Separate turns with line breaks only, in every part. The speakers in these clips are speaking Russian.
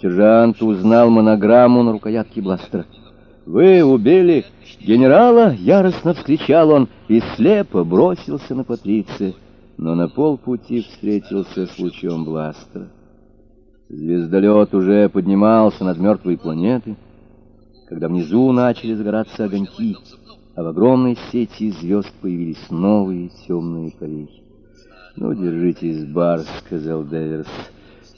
сержант узнал монограмму на рукоятке бластера. «Вы убили генерала?» — яростно вскричал он и слепо бросился на Патриция, но на полпути встретился с лучом бластера. Звездолет уже поднимался над мертвой планетой, когда внизу начали загораться огоньки, а в огромной сети звезд появились новые темные порехи. «Ну, держитесь, бар», — сказал Деверс.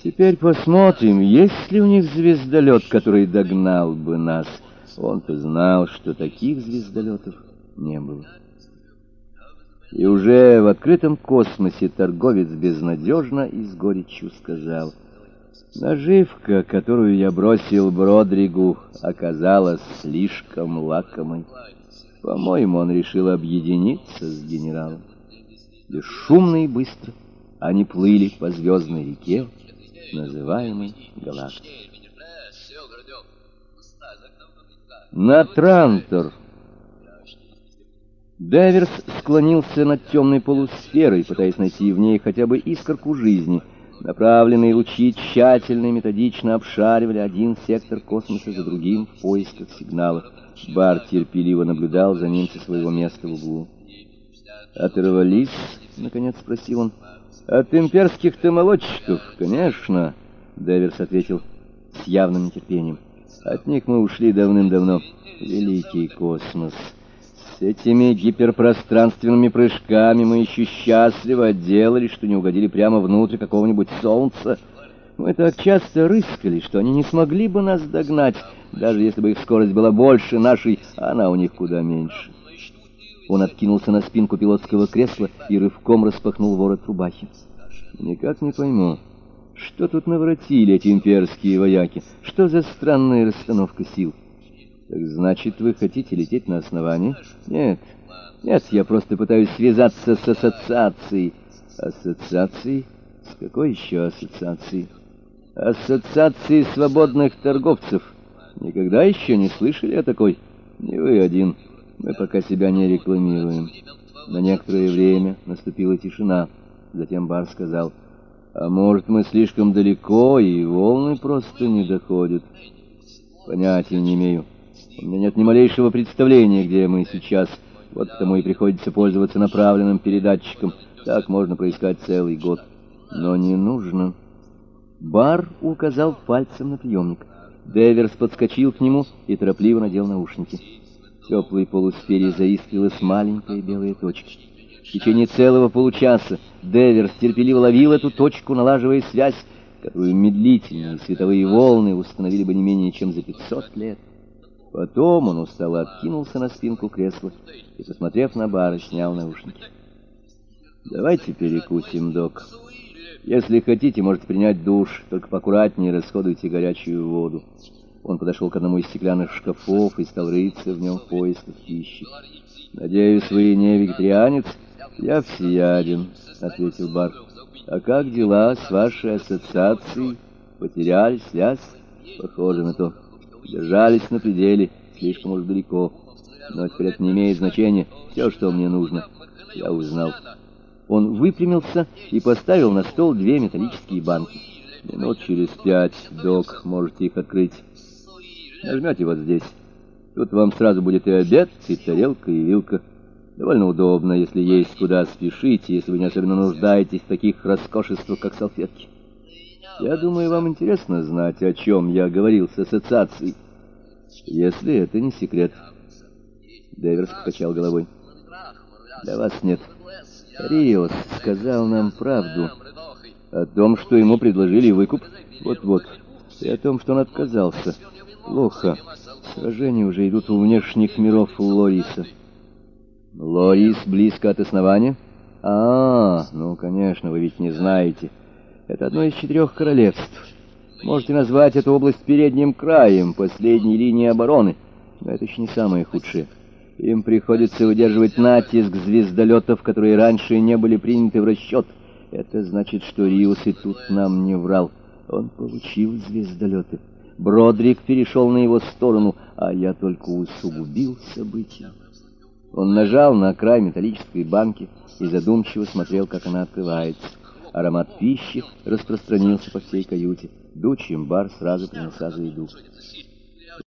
«Теперь посмотрим, есть ли у них звездолет, который догнал бы нас». Он-то знал, что таких звездолетов не было. И уже в открытом космосе торговец безнадежно и с горечью сказал, «Наживка, которую я бросил Бродригу, оказалась слишком лакомой. По-моему, он решил объединиться с генералом». Бесшумно и быстро они плыли по звездной реке, называемой Галактикой. На Трантор. Дайверс склонился над темной полусферой, пытаясь найти в ней хотя бы искорку жизни. Направленные лучи тщательно и методично обшаривали один сектор космоса за другим в поисках сигнала. Бар терпеливо наблюдал за ним со своего места в углу. «Оторвались?» — наконец спросил он. «От имперских-то молодчиков, конечно», — Дэверс ответил с явным нетерпением. «От них мы ушли давным-давно. Великий космос. С этими гиперпространственными прыжками мы еще счастливо отделались, что не угодили прямо внутрь какого-нибудь солнца. Мы так часто рыскали, что они не смогли бы нас догнать, даже если бы их скорость была больше нашей, а она у них куда меньше». Он откинулся на спинку пилотского кресла и рывком распахнул ворот рубахи. «Никак не пойму, что тут наворотили эти имперские вояки? Что за странная расстановка сил? Так значит, вы хотите лететь на основании? Нет, нет, я просто пытаюсь связаться с ассоциацией». «Ассоциацией? С какой еще ассоциацией?» «Ассоциацией свободных торговцев. Никогда еще не слышали о такой? Не вы один». Мы пока себя не рекламируем. На некоторое время наступила тишина. Затем Бар сказал, а может, мы слишком далеко, и волны просто не доходят. Понятия не имею. У меня нет ни малейшего представления, где мы сейчас. Вот потому и приходится пользоваться направленным передатчиком. Так можно проискать целый год. Но не нужно. Бар указал пальцем на приемник. Деверс подскочил к нему и торопливо надел наушники теплой полусфере заискрилась маленькая белая точка. В течение целого получаса Деверс терпеливо ловил эту точку, налаживая связь, которую медлительные световые волны установили бы не менее чем за 500 лет. Потом он устало откинулся на спинку кресла и, посмотрев на бары, снял наушники. «Давайте перекусим, док. Если хотите, можете принять душ, только поаккуратнее расходуйте горячую воду». Он подошел к одному из стеклянных шкафов и стал рыться в нем в поисках пищи. «Надеюсь, вы не вегетарианец?» «Я всеяден», — ответил Бар. «А как дела с вашей ассоциацией? Потеряли связь?» «Похоже на то. Держались на пределе, слишком уж далеко. Но теперь это не имеет значения. Все, что мне нужно, я узнал». Он выпрямился и поставил на стол две металлические банки. «Минут через пять, док, можете их открыть». Нажмете вот здесь. Тут вам сразу будет и обед, и тарелка, и вилка. Довольно удобно, если есть куда спешить, если вы не особенно нуждаетесь в таких роскошествах, как салфетки. Я думаю, вам интересно знать, о чем я говорил с ассоциацией. Если это не секрет. Дэверс покачал головой. Для вас нет. Риос сказал нам правду. О том, что ему предложили выкуп. Вот-вот. И о том, что он отказался. Плохо. Сражения уже идут у внешних миров Лориса. Лорис близко от основания? А, ну, конечно, вы ведь не знаете. Это одно из четырех королевств. Можете назвать эту область передним краем, последней линии обороны. Но это еще не самое худшее. Им приходится выдерживать натиск звездолетов, которые раньше не были приняты в расчет. Это значит, что Риус и тут нам не врал. Он получил звездолеты. Бродрик перешел на его сторону, а я только усугубил события. Он нажал на край металлической банки и задумчиво смотрел, как она открывается. Аромат пищи распространился по всей каюте. Дучим бар сразу принялся за еду.